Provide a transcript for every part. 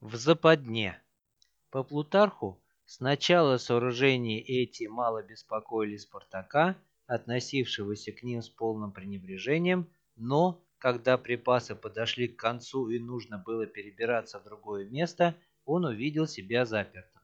В западне. По Плутарху, сначала сооружения эти мало беспокоили Спартака, относившегося к ним с полным пренебрежением, но, когда припасы подошли к концу и нужно было перебираться в другое место, он увидел себя запертым.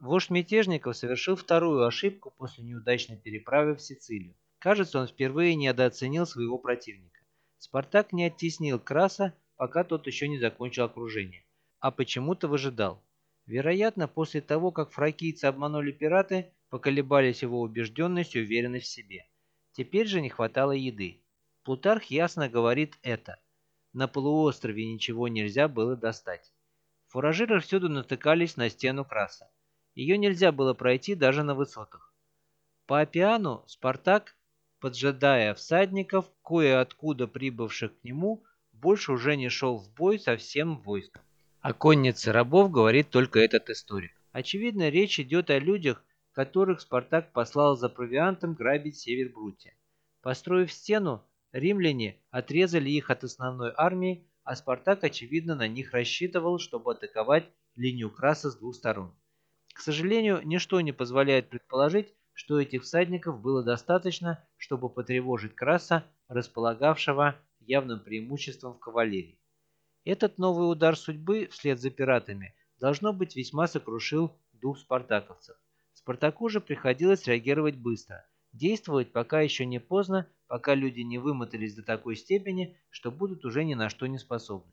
Вождь мятежников совершил вторую ошибку после неудачной переправы в Сицилию. Кажется, он впервые недооценил своего противника. Спартак не оттеснил Краса, пока тот еще не закончил окружение а почему-то выжидал. Вероятно, после того, как фракийцы обманули пираты, поколебались его убежденность и уверенность в себе. Теперь же не хватало еды. Плутарх ясно говорит это. На полуострове ничего нельзя было достать. Фуражиры всюду натыкались на стену краса. Ее нельзя было пройти даже на высотах. По Апиану Спартак, поджидая всадников, кое-откуда прибывших к нему, больше уже не шел в бой со всем войском. О коннице рабов говорит только этот историк. Очевидно, речь идет о людях, которых Спартак послал за провиантом грабить север Брутия. Построив стену, римляне отрезали их от основной армии, а Спартак, очевидно, на них рассчитывал, чтобы атаковать линию Краса с двух сторон. К сожалению, ничто не позволяет предположить, что этих всадников было достаточно, чтобы потревожить Краса, располагавшего явным преимуществом в кавалерии. Этот новый удар судьбы вслед за пиратами должно быть весьма сокрушил дух спартаковцев. Спартаку же приходилось реагировать быстро, действовать пока еще не поздно, пока люди не вымотались до такой степени, что будут уже ни на что не способны.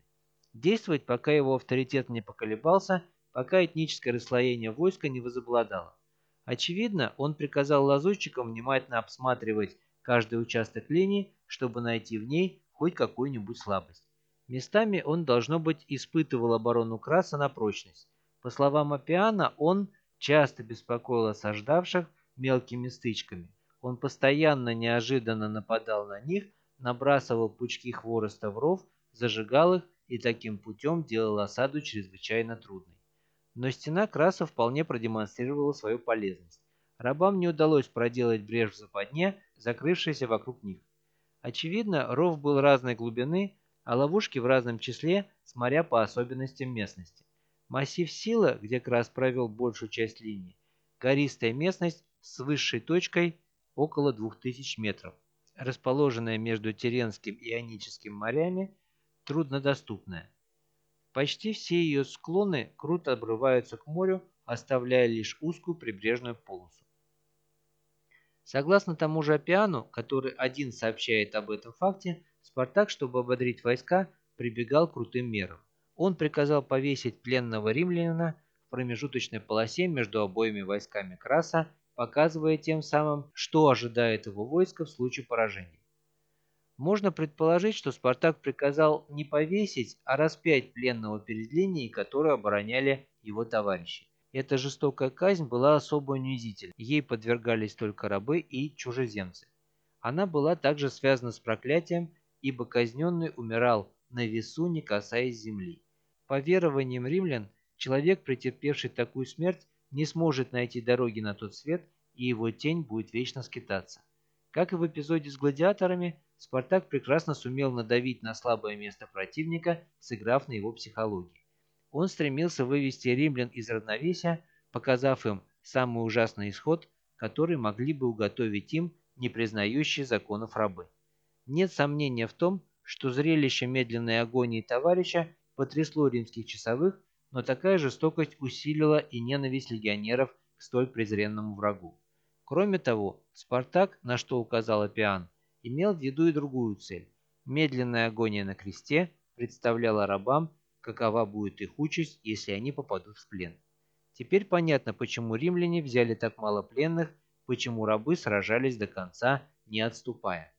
Действовать, пока его авторитет не поколебался, пока этническое расслоение войска не возобладало. Очевидно, он приказал лазутчикам внимательно обсматривать каждый участок линии, чтобы найти в ней хоть какую-нибудь слабость. Местами он, должно быть, испытывал оборону Краса на прочность. По словам Апиана, он часто беспокоил осаждавших мелкими стычками. Он постоянно неожиданно нападал на них, набрасывал пучки хвороста в ров, зажигал их и таким путем делал осаду чрезвычайно трудной. Но стена Краса вполне продемонстрировала свою полезность. Рабам не удалось проделать брешь в западне, закрывшейся вокруг них. Очевидно, ров был разной глубины, а ловушки в разном числе, смотря по особенностям местности. Массив Сила, где Крас провел большую часть линии, гористая местность с высшей точкой около 2000 метров, расположенная между Теренским и Ионическим морями, труднодоступная. Почти все ее склоны круто обрываются к морю, оставляя лишь узкую прибрежную полосу. Согласно тому же Апиану, который один сообщает об этом факте, Спартак, чтобы ободрить войска, прибегал к крутым мерам. Он приказал повесить пленного римлянина в промежуточной полосе между обоими войсками Краса, показывая тем самым, что ожидает его войско в случае поражения. Можно предположить, что Спартак приказал не повесить, а распять пленного перед линией, которую обороняли его товарищи. Эта жестокая казнь была особо унизительной, ей подвергались только рабы и чужеземцы. Она была также связана с проклятием ибо казненный умирал на весу, не касаясь земли. По верованиям римлян, человек, претерпевший такую смерть, не сможет найти дороги на тот свет, и его тень будет вечно скитаться. Как и в эпизоде с гладиаторами, Спартак прекрасно сумел надавить на слабое место противника, сыграв на его психологии. Он стремился вывести римлян из равновесия, показав им самый ужасный исход, который могли бы уготовить им не признающие законов рабы. Нет сомнения в том, что зрелище медленной агонии товарища потрясло римских часовых, но такая жестокость усилила и ненависть легионеров к столь презренному врагу. Кроме того, Спартак, на что указал Апиан, имел в виду и другую цель. Медленная агония на кресте представляла рабам, какова будет их участь, если они попадут в плен. Теперь понятно, почему римляне взяли так мало пленных, почему рабы сражались до конца, не отступая.